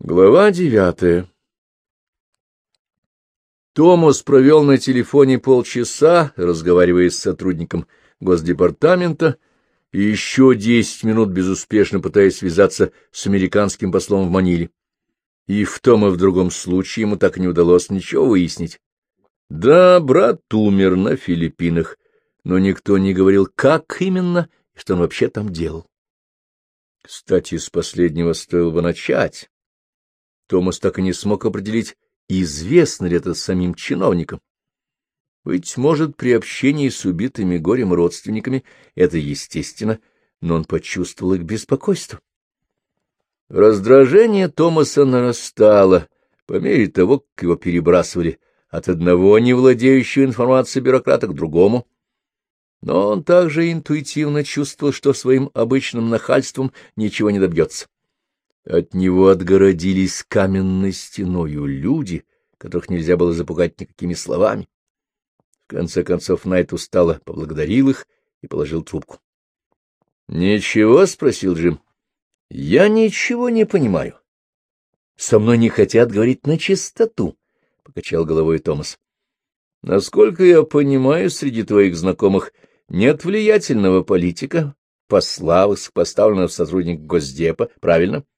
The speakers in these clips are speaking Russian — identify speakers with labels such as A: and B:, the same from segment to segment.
A: Глава девятая Томас провел на телефоне полчаса, разговаривая с сотрудником Госдепартамента, и еще десять минут безуспешно пытаясь связаться с американским послом в Маниле. И в том и в другом случае ему так и не удалось ничего выяснить. Да, брат умер на Филиппинах, но никто не говорил, как именно и что он вообще там делал. Кстати, с последнего стоило бы начать. Томас так и не смог определить, известно ли это самим чиновникам. Быть может, при общении с убитыми горем родственниками это естественно, но он почувствовал их беспокойство. Раздражение Томаса нарастало по мере того, как его перебрасывали от одного не владеющего информацией бюрократа к другому. Но он также интуитивно чувствовал, что своим обычным нахальством ничего не добьется. От него отгородились каменной стеною люди, которых нельзя было запугать никакими словами. В конце концов Найт устало поблагодарил их и положил трубку. — Ничего? — спросил Джим. — Я ничего не понимаю. — Со мной не хотят говорить на чистоту, — покачал головой Томас. — Насколько я понимаю, среди твоих знакомых нет влиятельного политика, посла, поставленного в сотрудник Госдепа, правильно? —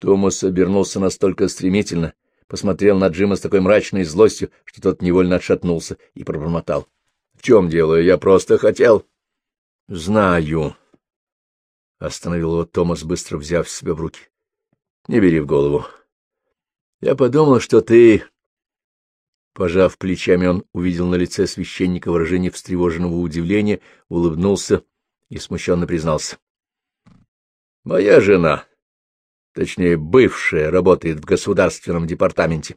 A: Томас обернулся настолько стремительно, посмотрел на Джима с такой мрачной злостью, что тот невольно отшатнулся и пробормотал. — В чем дело? Я просто хотел... — Знаю. — остановил его Томас, быстро взяв себя в руки. — Не бери в голову. Я подумал, что ты... Пожав плечами, он увидел на лице священника выражение встревоженного удивления, улыбнулся и смущенно признался. — Моя жена точнее, бывшая, работает в государственном департаменте.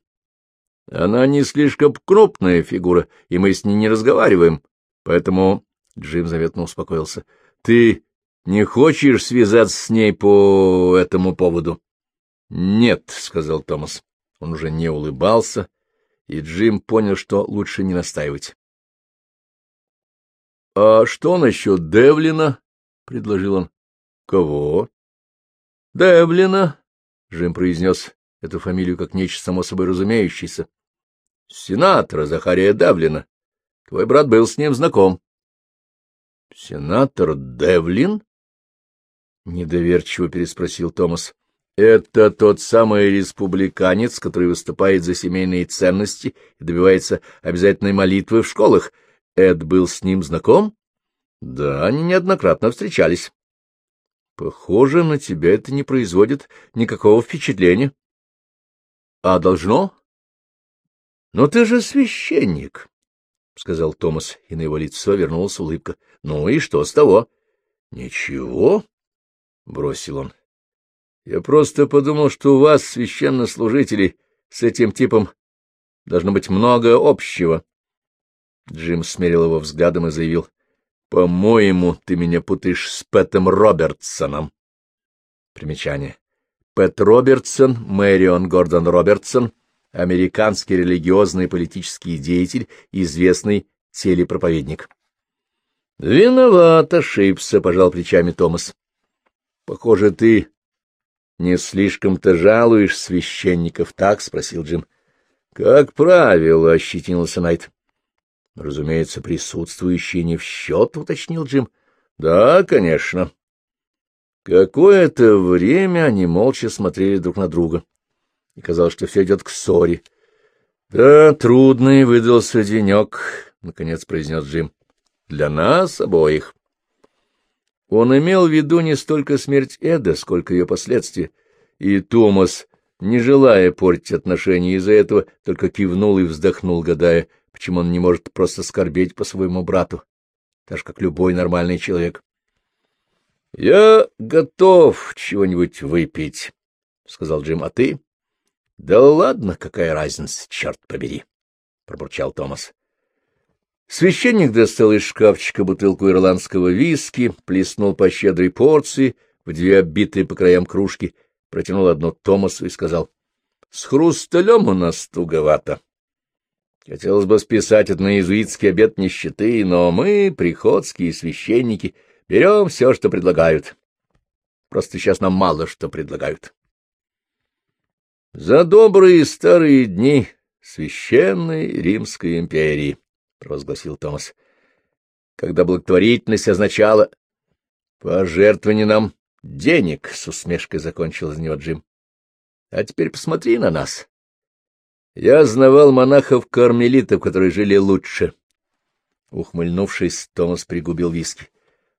A: Она не слишком крупная фигура, и мы с ней не разговариваем, поэтому Джим заветно успокоился. — Ты не хочешь связаться с ней по этому поводу? — Нет, — сказал Томас. Он уже не улыбался, и Джим понял, что лучше не настаивать. — А что насчет Девлина? — предложил он. — Кого? — Девлина, — Джим произнес эту фамилию как нечто само собой разумеющееся. — Сенатора Захария Девлина. Твой брат был с ним знаком. — Сенатор Девлин? — недоверчиво переспросил Томас. — Это тот самый республиканец, который выступает за семейные ценности и добивается обязательной молитвы в школах. Эд был с ним знаком? — Да, они неоднократно встречались. Похоже, на тебя это не производит никакого впечатления. А должно? Но ты же священник, — сказал Томас, и на его лицо вернулась улыбка. Ну и что с того? Ничего, — бросил он. Я просто подумал, что у вас, священнослужителей, с этим типом должно быть много общего. Джим смерил его взглядом и заявил. По-моему, ты меня путаешь с Пэтом Робертсоном. Примечание. Пэт Робертсон, Мэрион Гордон Робертсон, американский религиозный политический деятель, известный телепроповедник. — Виноват, ошибся, — пожал плечами Томас. — Похоже, ты не слишком-то жалуешь священников, так? — спросил Джим. — Как правило, — ощетинился Найт. — Разумеется, присутствующие не в счет, — уточнил Джим. — Да, конечно. Какое-то время они молча смотрели друг на друга, и казалось, что все идет к ссоре. — Да, трудный выдался денек, — наконец произнес Джим. — Для нас обоих. Он имел в виду не столько смерть Эда, сколько ее последствия, и Томас, не желая портить отношения из-за этого, только кивнул и вздохнул, гадая, — Почему он не может просто скорбеть по своему брату, так же, как любой нормальный человек? — Я готов чего-нибудь выпить, — сказал Джим. — А ты? — Да ладно, какая разница, черт побери, — пробурчал Томас. Священник достал из шкафчика бутылку ирландского виски, плеснул по щедрой порции в две оббитые по краям кружки, протянул одну Томасу и сказал, — С хрусталем у нас туговато. Хотелось бы списать это на иезуитский обет нищеты, но мы, приходские священники, берем все, что предлагают. Просто сейчас нам мало что предлагают. За добрые старые дни священной Римской империи, — провозгласил Томас, — когда благотворительность означала пожертвование нам денег, — с усмешкой закончил из него Джим. — А теперь посмотри на нас. Я знавал монахов-кармелитов, которые жили лучше. Ухмыльнувшись, Томас пригубил виски.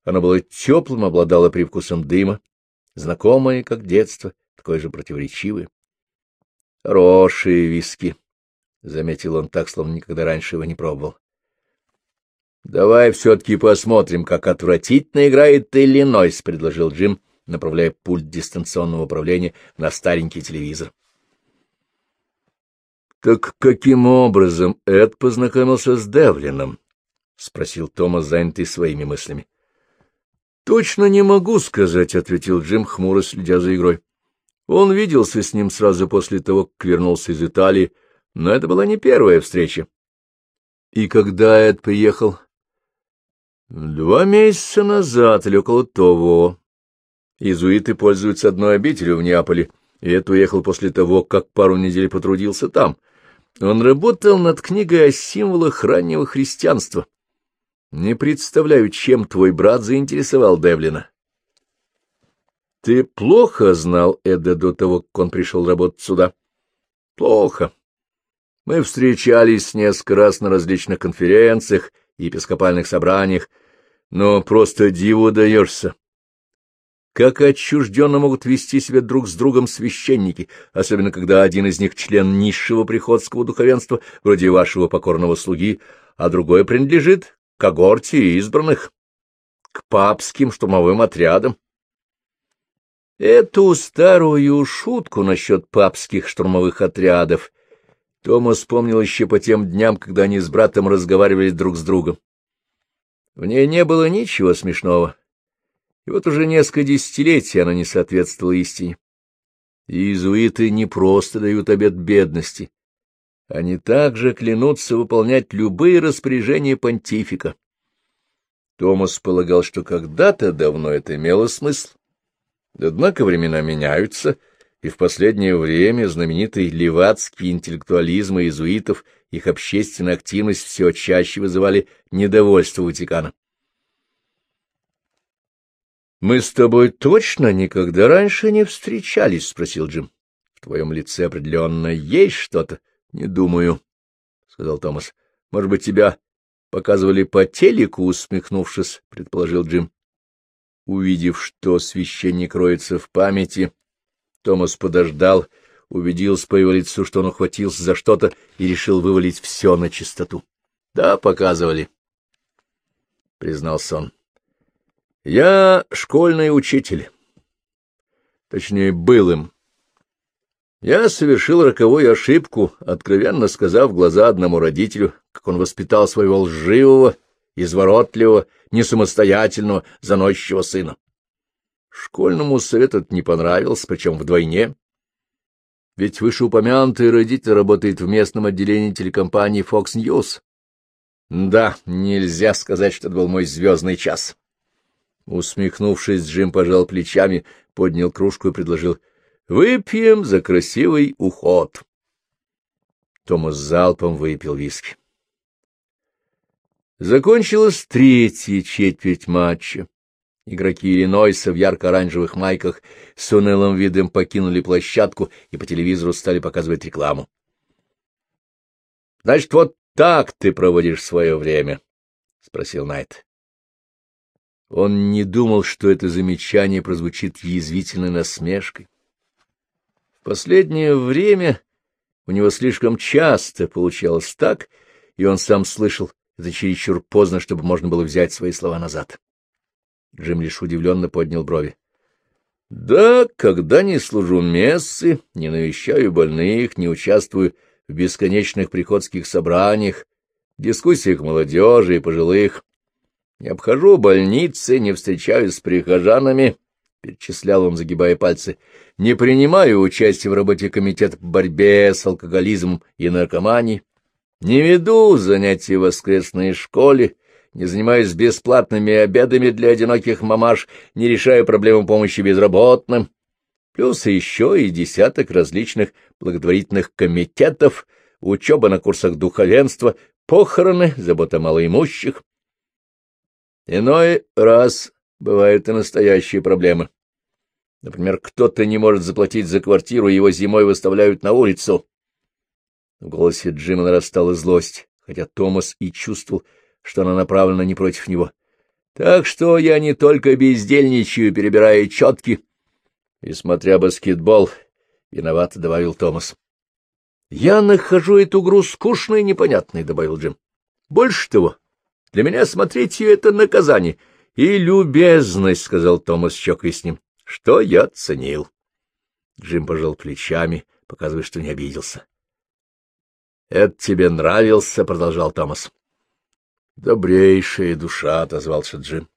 A: Оно было теплым, обладало привкусом дыма, знакомое, как детство, такое же противоречивое. — Хорошие виски, — заметил он так, словно никогда раньше его не пробовал. — Давай все-таки посмотрим, как отвратительно играет Иллинойс, — предложил Джим, направляя пульт дистанционного управления на старенький телевизор. — Так каким образом Эд познакомился с Девлином? — спросил Томас, занятый своими мыслями. — Точно не могу сказать, — ответил Джим, хмуро следя за игрой. Он виделся с ним сразу после того, как вернулся из Италии, но это была не первая встреча. — И когда Эд приехал? — Два месяца назад или около того. Изуиты пользуются одной обителью в Неаполе, и Эд уехал после того, как пару недель потрудился там. Он работал над книгой о символах раннего христианства. Не представляю, чем твой брат заинтересовал Девлина. Ты плохо знал Эда до того, как он пришел работать сюда? Плохо. Мы встречались несколько раз на различных конференциях и епископальных собраниях, но просто диву даешься. Как отчужденно могут вести себя друг с другом священники, особенно когда один из них член низшего приходского духовенства, вроде вашего покорного слуги, а другой принадлежит к когорте избранных, к папским штурмовым отрядам. Эту старую шутку насчет папских штурмовых отрядов Тома вспомнил еще по тем дням, когда они с братом разговаривали друг с другом. В ней не было ничего смешного, и вот уже несколько десятилетий она не соответствовала истине. Иезуиты не просто дают обет бедности, они также клянутся выполнять любые распоряжения понтифика. Томас полагал, что когда-то давно это имело смысл. Однако времена меняются, и в последнее время знаменитый левацкий интеллектуализм иезуитов, их общественная активность все чаще вызывали недовольство Ватикана. «Мы с тобой точно никогда раньше не встречались?» — спросил Джим. «В твоем лице определенно есть что-то?» «Не думаю», — сказал Томас. «Может быть, тебя показывали по телеку?» — усмехнувшись, предположил Джим. Увидев, что священник роется в памяти, Томас подождал, убедился по его лицу, что он ухватился за что-то и решил вывалить все на чистоту. — Да, показывали, — признался он. — Я школьный учитель. Точнее, был им. Я совершил роковую ошибку, откровенно сказав глаза одному родителю, как он воспитал своего лживого, изворотливого, несамостоятельного, заносчивого сына. Школьному совету это не понравилось, причем вдвойне. Ведь вышеупомянутый родитель работает в местном отделении телекомпании Fox News. Да, нельзя сказать, что это был мой звездный час. Усмехнувшись, Джим пожал плечами, поднял кружку и предложил «Выпьем за красивый уход». Томас залпом выпил виски. Закончилась третья четверть матча. Игроки Иллинойса в ярко-оранжевых майках с унылым видом покинули площадку и по телевизору стали показывать рекламу. — Значит, вот так ты проводишь свое время? — спросил Найт. Он не думал, что это замечание прозвучит язвительной насмешкой. В последнее время у него слишком часто получалось так, и он сам слышал, это чересчур поздно, чтобы можно было взять свои слова назад. Джим лишь удивленно поднял брови. — Да, когда не служу мессы, не навещаю больных, не участвую в бесконечных приходских собраниях, дискуссиях молодежи и пожилых, не обхожу больницы, не встречаюсь с прихожанами, — перечислял он, загибая пальцы, — не принимаю участие в работе комитета по борьбе с алкоголизмом и наркоманией, не веду занятия в воскресной школе, не занимаюсь бесплатными обедами для одиноких мамаш, не решаю проблему помощи безработным. плюс еще и десяток различных благотворительных комитетов, учеба на курсах духовенства, похороны, забота малоимущих. Иной раз бывают и настоящие проблемы. Например, кто-то не может заплатить за квартиру, его зимой выставляют на улицу. В голосе Джима нарастала злость, хотя Томас и чувствовал, что она направлена не против него. Так что я не только бездельничаю, перебирая четки, и смотря баскетбол, виновато добавил Томас. — Я нахожу эту игру скучной и непонятной, — добавил Джим. — Больше того, для меня смотреть ее — это наказание. — И любезность, — сказал Томас, щекой с ним что я ценил. Джим пожал плечами, показывая, что не обиделся. — Это тебе нравился? — продолжал Томас. — Добрейшая душа, — отозвался Джим.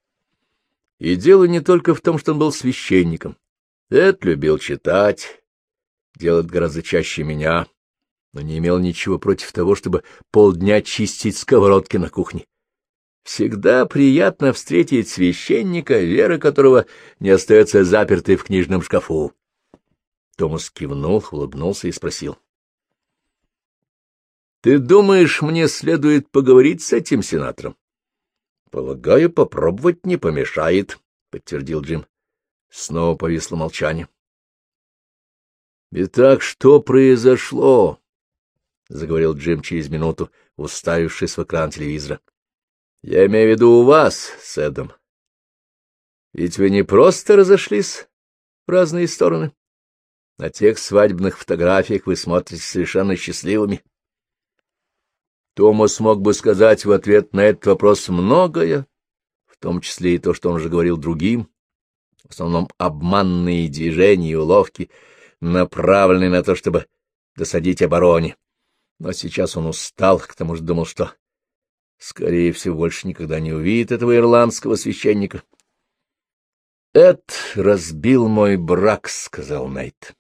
A: И дело не только в том, что он был священником. Эд любил читать, делать гораздо чаще меня, но не имел ничего против того, чтобы полдня чистить сковородки на кухне. Всегда приятно встретить священника, вера которого не остается запертой в книжном шкафу. Томас кивнул, улыбнулся и спросил. — Ты думаешь, мне следует поговорить с этим сенатором? — Полагаю, попробовать не помешает, — подтвердил Джим. Снова повисло молчание. — Итак, что произошло? — заговорил Джим через минуту, уставившись в экран телевизора. Я имею в виду у вас с. Ведь вы не просто разошлись в разные стороны. На тех свадебных фотографиях вы смотрите совершенно счастливыми. Томас мог бы сказать в ответ на этот вопрос многое, в том числе и то, что он уже говорил другим, в основном обманные движения и уловки, направленные на то, чтобы досадить обороне. Но сейчас он устал, к тому же думал, что скорее всего, больше никогда не увидит этого ирландского священника. — Эд разбил мой брак, — сказал Найт.